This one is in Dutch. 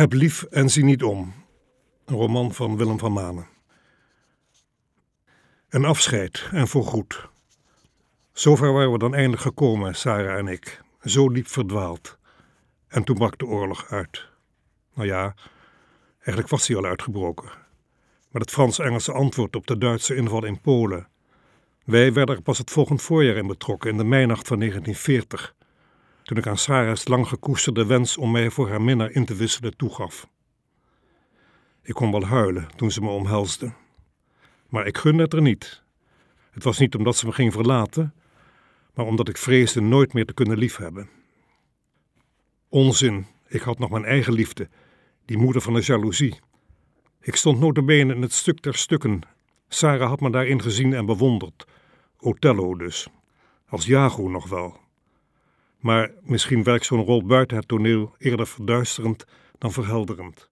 Heb lief en zie niet om. Een roman van Willem van Manen. Een afscheid en voorgoed. Zover waren we dan eindelijk gekomen, Sarah en ik. Zo diep verdwaald. En toen brak de oorlog uit. Nou ja, eigenlijk was hij al uitgebroken. Met het Frans-Engelse antwoord op de Duitse inval in Polen. Wij werden er pas het volgend voorjaar in betrokken, in de meinacht van 1940 toen ik aan Sarah's lang gekoesterde wens om mij voor haar minnaar in te wisselen toegaf. Ik kon wel huilen toen ze me omhelsde. Maar ik gunde het er niet. Het was niet omdat ze me ging verlaten, maar omdat ik vreesde nooit meer te kunnen liefhebben. Onzin, ik had nog mijn eigen liefde, die moeder van de jaloezie. Ik stond notabene in het stuk ter stukken. Sarah had me daarin gezien en bewonderd. Othello dus. Als Jago nog wel. Maar misschien werkt zo'n rol buiten het toneel eerder verduisterend dan verhelderend.